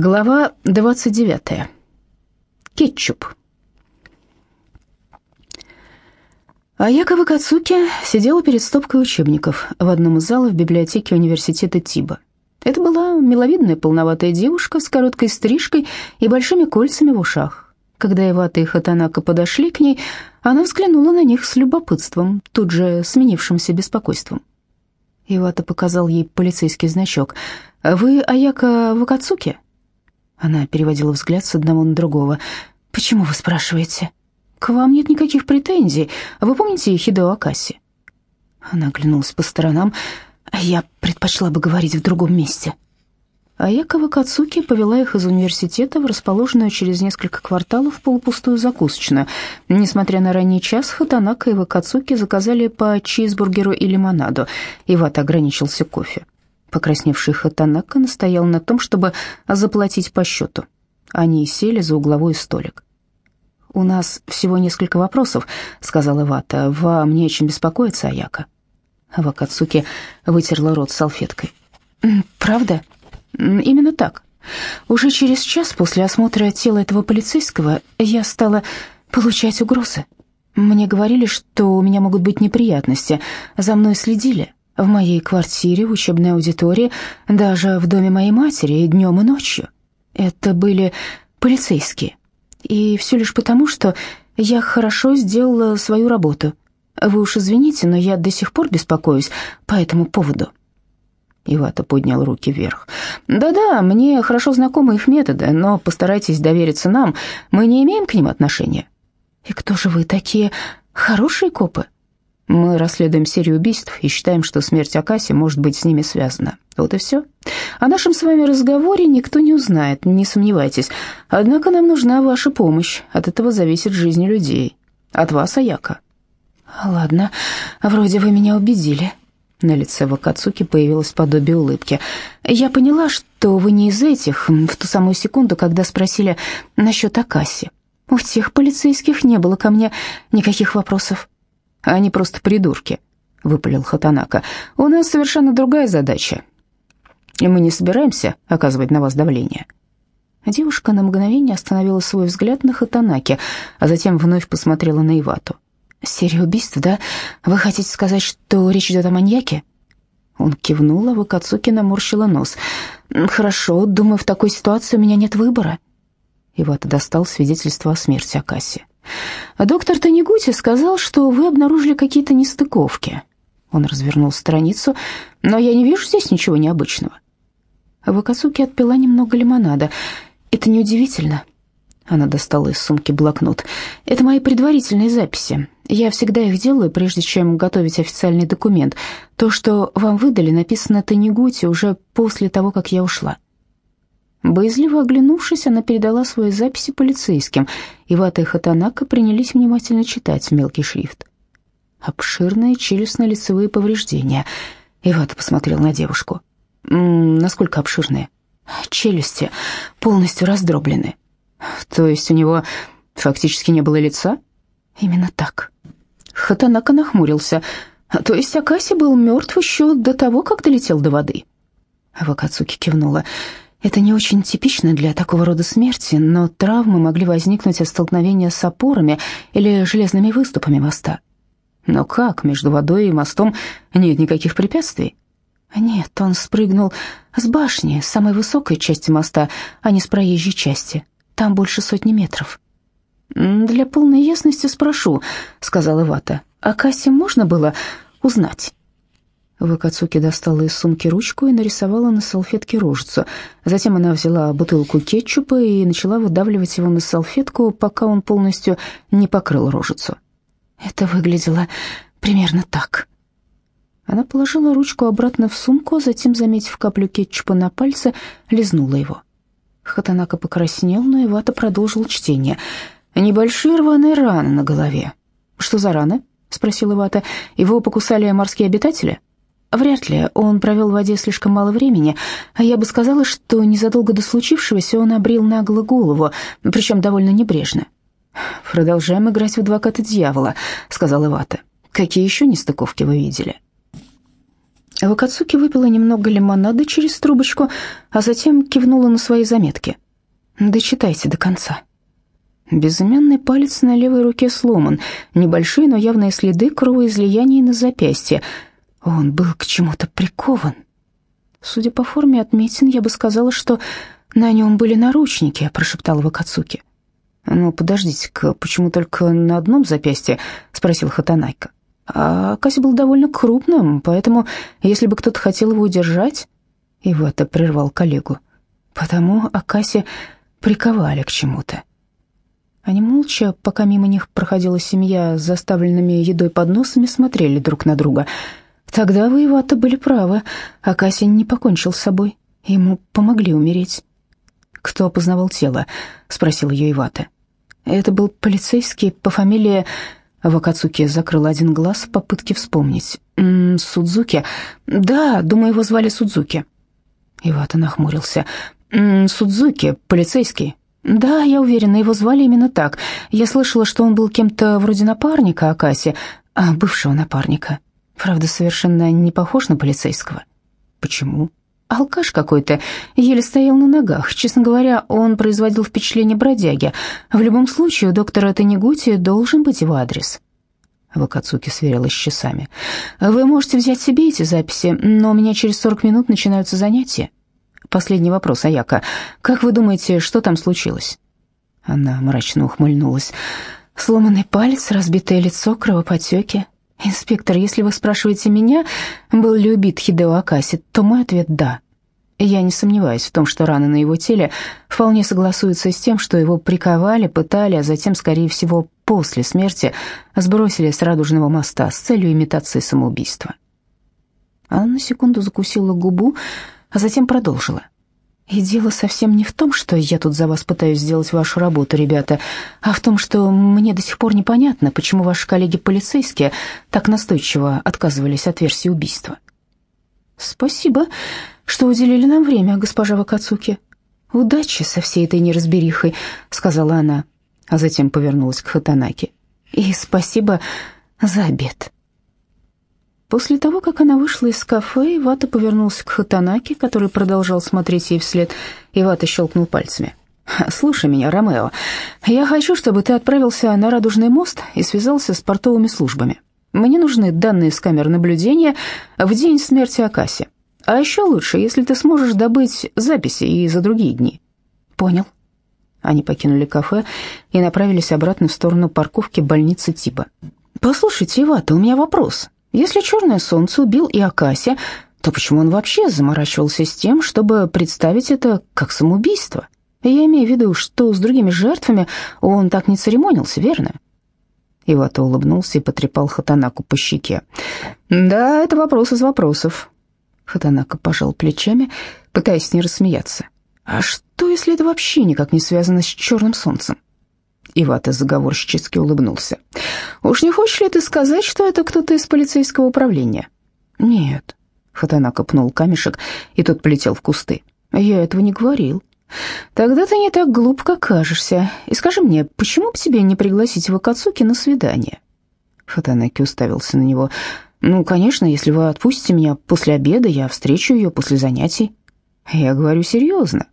Глава 29. Кетчуп. А Якова Кацуки сидела перед стопкой учебников в одном из залов библиотеки университета Тиба. Это была миловидная полноватая девушка с короткой стрижкой и большими кольцами в ушах. Когда Ивата и Хатанака подошли к ней, она взглянула на них с любопытством, тут же сменившимся беспокойством. Ивата показал ей полицейский значок. «Вы Аяка Вакацуки?» Она переводила взгляд с одного на другого. «Почему вы спрашиваете?» «К вам нет никаких претензий. Вы помните Хидо Акаси?» Она оглянулась по сторонам. «Я предпочла бы говорить в другом месте». А Якова Кацуки повела их из университета в расположенную через несколько кварталов полупустую закусочную. Несмотря на ранний час, Хатанака и Вакацуки заказали по чизбургеру и лимонаду. Ивата ограничился кофе. Покрасневший Хатанака настоял на том, чтобы заплатить по счету. Они сели за угловой столик. «У нас всего несколько вопросов», — сказала Вата. «Вам не о чем беспокоиться, Аяка?» Вакацуки вытерла рот салфеткой. «Правда?» «Именно так. Уже через час после осмотра тела этого полицейского я стала получать угрозы. Мне говорили, что у меня могут быть неприятности. За мной следили. В моей квартире, в учебной аудитории, даже в доме моей матери днем, и ночью. Это были полицейские. И все лишь потому, что я хорошо сделала свою работу. Вы уж извините, но я до сих пор беспокоюсь по этому поводу». Ивата поднял руки вверх. «Да-да, мне хорошо знакомы их методы, но постарайтесь довериться нам, мы не имеем к ним отношения». «И кто же вы такие хорошие копы?» Мы расследуем серию убийств и считаем, что смерть Акаси может быть с ними связана. Вот и все. О нашем с вами разговоре никто не узнает, не сомневайтесь. Однако нам нужна ваша помощь. От этого зависит жизнь людей. От вас, Аяка. Ладно, вроде вы меня убедили. На лице Вакацуки появилось подобие улыбки. Я поняла, что вы не из этих, в ту самую секунду, когда спросили насчет Акаси. У тех полицейских не было ко мне никаких вопросов. Они просто придурки», — выпалил Хатанака. «У нас совершенно другая задача, и мы не собираемся оказывать на вас давление». Девушка на мгновение остановила свой взгляд на Хатанаке, а затем вновь посмотрела на Ивату. «Серия убийств, да? Вы хотите сказать, что речь идет о маньяке?» Он кивнул, а Вакацуки наморщила нос. «Хорошо, думаю, в такой ситуации у меня нет выбора». Ивата достал свидетельство о смерти Акаси. Доктор Танигути сказал, что вы обнаружили какие-то нестыковки. Он развернул страницу, но я не вижу здесь ничего необычного. Вакацуки отпила немного лимонада. Это неудивительно. Она достала из сумки блокнот. Это мои предварительные записи. Я всегда их делаю, прежде чем готовить официальный документ. То, что вам выдали, написано Танигути уже после того, как я ушла. Боязливо оглянувшись, она передала свои записи полицейским. Ивата и Хатанака принялись внимательно читать мелкий шрифт. Обширные челюстно-лицевые повреждения. Ивата посмотрел на девушку. «М -м, «Насколько обширные?» «Челюсти полностью раздроблены». «То есть у него фактически не было лица?» «Именно так». Хатанака нахмурился. «То есть Акаси был мертв еще до того, как долетел до воды?» Вакацуки кивнула. Это не очень типично для такого рода смерти, но травмы могли возникнуть от столкновения с опорами или железными выступами моста. Но как, между водой и мостом нет никаких препятствий? Нет, он спрыгнул с башни, с самой высокой части моста, а не с проезжей части. Там больше сотни метров. «Для полной ясности спрошу», — сказала Вата. «А Кассе можно было узнать?» Вакацуки достала из сумки ручку и нарисовала на салфетке рожицу. Затем она взяла бутылку кетчупа и начала выдавливать его на салфетку, пока он полностью не покрыл рожицу. Это выглядело примерно так. Она положила ручку обратно в сумку, а затем, заметив каплю кетчупа на пальце, лизнула его. Хатанака покраснел, но Ивата продолжил чтение. «Небольшие рваные раны на голове». «Что за раны?» — спросил Ивата. «Его покусали морские обитатели?» Вряд ли. Он провел в воде слишком мало времени, а я бы сказала, что незадолго до случившегося он обрил нагло голову, причем довольно небрежно. «Продолжаем играть в адвоката дьявола», — сказал Ивата. «Какие еще нестыковки вы видели?» Вакацуки выпила немного лимонада через трубочку, а затем кивнула на свои заметки. «Дочитайте до конца». Безымянный палец на левой руке сломан, небольшие, но явные следы кровоизлияния на запястье. Он был к чему-то прикован. Судя по форме отметин, я бы сказала, что на нем были наручники, прошептала Вакацуки. «Ну, подождите-ка, почему только на одном запястье?» — спросил Хатанайка. А Каси был довольно крупным, поэтому, если бы кто-то хотел его удержать... Ивата прервал коллегу. Потому Акаси приковали к чему-то. Они молча, пока мимо них проходила семья с заставленными едой подносами, смотрели друг на друга. Тогда вы, Ивата, были правы. Акаси не покончил с собой. Ему помогли умереть. «Кто опознавал тело?» — спросил ее Ивата. «Это был полицейский по фамилии...» Вакацуки закрыл один глаз в попытке вспомнить. «М -м, «Судзуки? Да, думаю, его звали Судзуки». Ивата нахмурился. «М -м, «Судзуки, полицейский?» «Да, я уверена, его звали именно так. Я слышала, что он был кем-то вроде напарника Акаси, а бывшего напарника. Правда, совершенно не похож на полицейского». «Почему?» Алкаш какой-то, еле стоял на ногах. Честно говоря, он производил впечатление бродяги. В любом случае, у доктора Танегути должен быть его адрес. Вакацуки сверилась с часами. «Вы можете взять себе эти записи, но у меня через 40 минут начинаются занятия». «Последний вопрос, Аяка. Как вы думаете, что там случилось?» Она мрачно ухмыльнулась. «Сломанный палец, разбитое лицо, кровоподтеки. «Инспектор, если вы спрашиваете меня, был ли убит Хидео Акаси, то мой ответ – да. Я не сомневаюсь в том, что раны на его теле вполне согласуются с тем, что его приковали, пытали, а затем, скорее всего, после смерти сбросили с Радужного моста с целью имитации самоубийства». Она на секунду закусила губу, а затем продолжила – и дело совсем не в том, что я тут за вас пытаюсь сделать вашу работу, ребята, а в том, что мне до сих пор непонятно, почему ваши коллеги-полицейские так настойчиво отказывались от версии убийства. Спасибо, что уделили нам время, госпожа Вакацуки. Удачи со всей этой неразберихой, сказала она, а затем повернулась к Хатанаки. И спасибо за обед. После того, как она вышла из кафе, Ивата повернулся к Хатанаке, который продолжал смотреть ей вслед. Ивата щелкнул пальцами. «Слушай меня, Ромео, я хочу, чтобы ты отправился на Радужный мост и связался с портовыми службами. Мне нужны данные с камер наблюдения в день смерти Акаси. А еще лучше, если ты сможешь добыть записи и за другие дни». «Понял». Они покинули кафе и направились обратно в сторону парковки больницы Тиба. «Послушайте, Ивата, у меня вопрос», если черное солнце убил и Акаси, то почему он вообще заморачивался с тем, чтобы представить это как самоубийство? Я имею в виду, что с другими жертвами он так не церемонился, верно? Ивата улыбнулся и потрепал Хатанаку по щеке. «Да, это вопрос из вопросов». Хатанака пожал плечами, пытаясь не рассмеяться. «А что, если это вообще никак не связано с черным солнцем?» Ивата заговорщически улыбнулся. «Уж не хочешь ли ты сказать, что это кто-то из полицейского управления?» «Нет». Хатанака пнул камешек, и тот полетел в кусты. «Я этого не говорил». «Тогда ты не так глуп, как кажешься. И скажи мне, почему бы тебе не пригласить Вакацуки на свидание?» Хатанаки уставился на него. «Ну, конечно, если вы отпустите меня после обеда, я встречу ее после занятий». «Я говорю серьезно».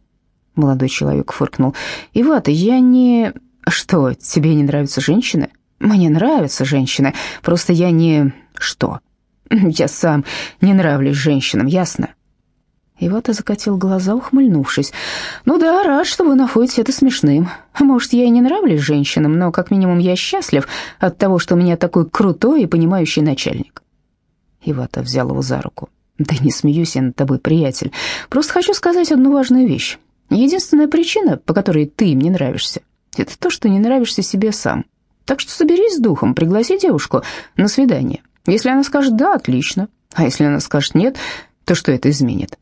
Молодой человек фыркнул. «Ивата, я не... «Что, тебе не нравятся женщины?» «Мне нравятся женщины, просто я не... что?» «Я сам не нравлюсь женщинам, ясно?» Ивата закатил глаза, ухмыльнувшись. «Ну да, рад, что вы находите это смешным. Может, я и не нравлюсь женщинам, но как минимум я счастлив от того, что у меня такой крутой и понимающий начальник». Ивата взял его за руку. «Да не смеюсь я над тобой, приятель. Просто хочу сказать одну важную вещь. Единственная причина, по которой ты мне нравишься, это то, что не нравишься себе сам. Так что соберись с духом, пригласи девушку на свидание. Если она скажет «да», отлично. А если она скажет «нет», то что это изменит?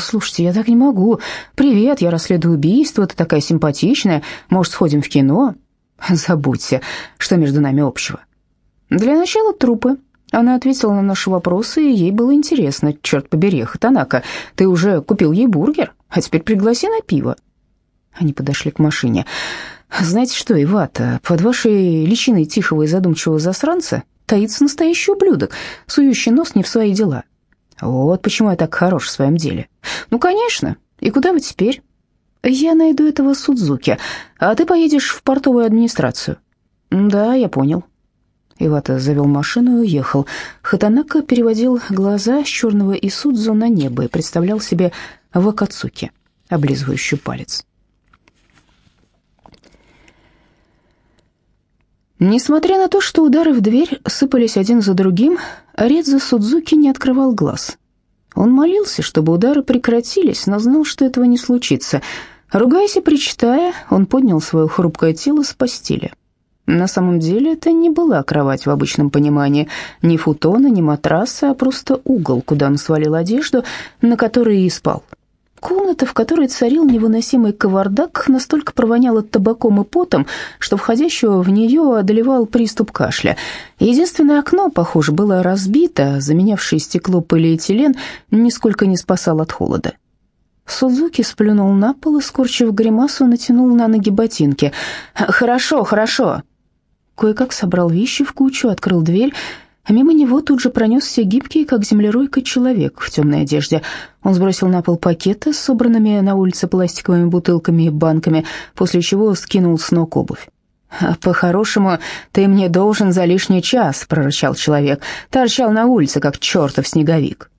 «Слушайте, я так не могу. Привет, я расследую убийство, ты такая симпатичная. Может, сходим в кино?» «Забудьте, что между нами общего». «Для начала трупы». Она ответила на наши вопросы, и ей было интересно. «Черт побери, Хатанака, ты уже купил ей бургер, а теперь пригласи на пиво». Они подошли к машине. «Знаете что, Ивата, под вашей личиной тихого и задумчивого засранца таится настоящий ублюдок, сующий нос не в свои дела. Вот почему я так хорош в своем деле. Ну, конечно. И куда вы теперь? Я найду этого Судзуки, а ты поедешь в портовую администрацию. Да, я понял. Ивата завел машину и уехал. Хатанака переводил глаза с черного Исудзу на небо и представлял себе Вакацуки, облизывающую палец. Несмотря на то, что удары в дверь сыпались один за другим, Редза Судзуки не открывал глаз. Он молился, чтобы удары прекратились, но знал, что этого не случится. Ругаясь и причитая, он поднял свое хрупкое тело с постели. На самом деле это не была кровать в обычном понимании, ни футона, ни матраса, а просто угол, куда он свалил одежду, на которой и спал. Комната, в которой царил невыносимый кавардак, настолько провоняла табаком и потом, что входящего в нее одолевал приступ кашля. Единственное окно, похоже, было разбито, заменявшее стекло полиэтилен нисколько не спасал от холода. Судзуки сплюнул на пол и, скорчив гримасу, натянул на ноги ботинки. «Хорошо, хорошо». Кое-как собрал вещи в кучу, открыл дверь а мимо него тут же пронесся гибкий, как землеройка, человек в темной одежде. Он сбросил на пол пакеты с собранными на улице пластиковыми бутылками и банками, после чего скинул с ног обувь. «А «По-хорошему, ты мне должен за лишний час», — прорычал человек. «Торчал на улице, как чертов снеговик».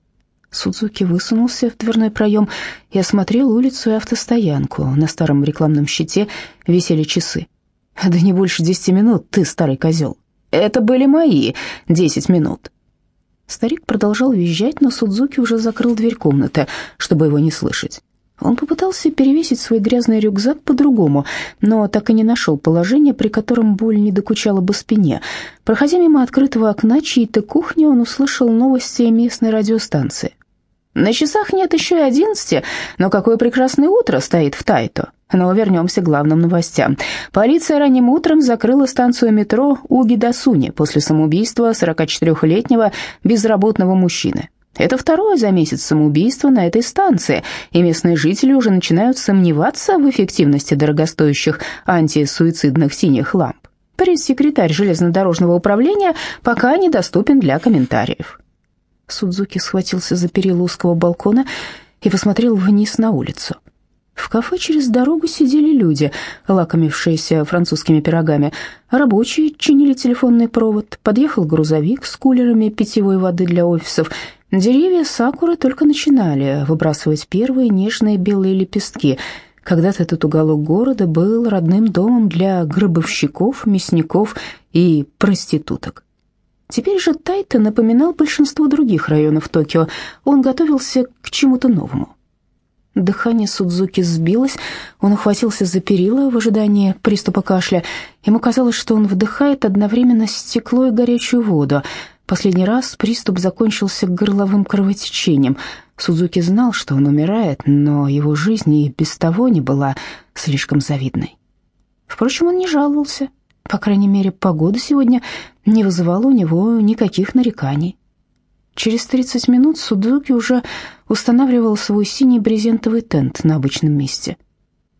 Судзуки высунулся в дверной проем и осмотрел улицу и автостоянку. На старом рекламном щите висели часы. «Да не больше десяти минут, ты старый козел». Это были мои десять минут». Старик продолжал визжать, но Судзуки уже закрыл дверь комнаты, чтобы его не слышать. Он попытался перевесить свой грязный рюкзак по-другому, но так и не нашел положения, при котором боль не докучала бы спине. Проходя мимо открытого окна чьей-то кухни, он услышал новости местной радиостанции. «На часах нет еще и одиннадцати, но какое прекрасное утро стоит в Тайто. Но вернемся к главным новостям. Полиция ранним утром закрыла станцию метро Угидасуни после самоубийства 44-летнего безработного мужчины. Это второе за месяц самоубийство на этой станции, и местные жители уже начинают сомневаться в эффективности дорогостоящих антисуицидных синих ламп. Пресс-секретарь железнодорожного управления пока недоступен для комментариев. Судзуки схватился за перила узкого балкона и посмотрел вниз на улицу. В кафе через дорогу сидели люди, лакомившиеся французскими пирогами. Рабочие чинили телефонный провод. Подъехал грузовик с кулерами питьевой воды для офисов. Деревья сакуры только начинали выбрасывать первые нежные белые лепестки. Когда-то этот уголок города был родным домом для гробовщиков, мясников и проституток. Теперь же Тайта напоминал большинство других районов Токио. Он готовился к чему-то новому. Дыхание Судзуки сбилось, он ухватился за перила в ожидании приступа кашля. Ему казалось, что он вдыхает одновременно стекло и горячую воду. Последний раз приступ закончился горловым кровотечением. Судзуки знал, что он умирает, но его жизнь и без того не была слишком завидной. Впрочем, он не жаловался. По крайней мере, погода сегодня не вызывала у него никаких нареканий. Через 30 минут Судзуки уже устанавливал свой синий брезентовый тент на обычном месте.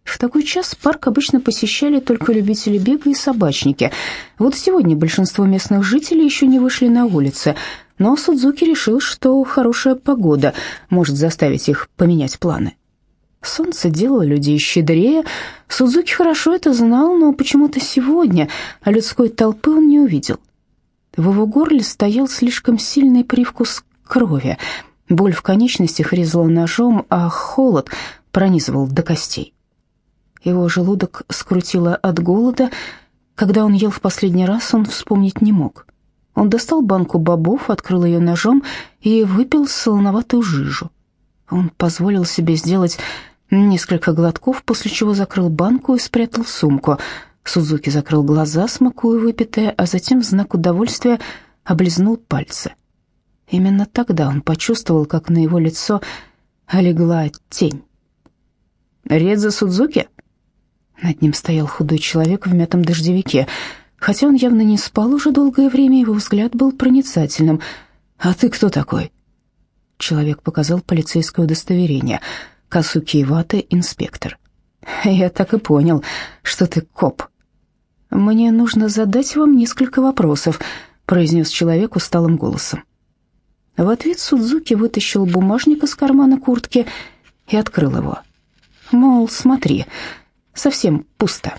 В такой час парк обычно посещали только любители бега и собачники. Вот сегодня большинство местных жителей еще не вышли на улицы, но Судзуки решил, что хорошая погода может заставить их поменять планы. Солнце делало людей щедрее. Судзуки хорошо это знал, но почему-то сегодня людской толпы он не увидел. В его горле стоял слишком сильный привкус крови. Боль в конечностях резала ножом, а холод пронизывал до костей. Его желудок скрутило от голода. Когда он ел в последний раз, он вспомнить не мог. Он достал банку бобов, открыл ее ножом и выпил солоноватую жижу. Он позволил себе сделать несколько глотков, после чего закрыл банку и спрятал сумку — Сузуки закрыл глаза, смакуя выпитое, а затем в знак удовольствия облизнул пальцы. Именно тогда он почувствовал, как на его лицо легла тень. «Редза Судзуки?» Над ним стоял худой человек в мятом дождевике. Хотя он явно не спал уже долгое время, его взгляд был проницательным. «А ты кто такой?» Человек показал полицейское удостоверение. Касуки Ивата, инспектор. «Я так и понял, что ты коп», «Мне нужно задать вам несколько вопросов», — произнес человек усталым голосом. В ответ Судзуки вытащил бумажник из кармана куртки и открыл его. Мол, смотри, совсем пусто.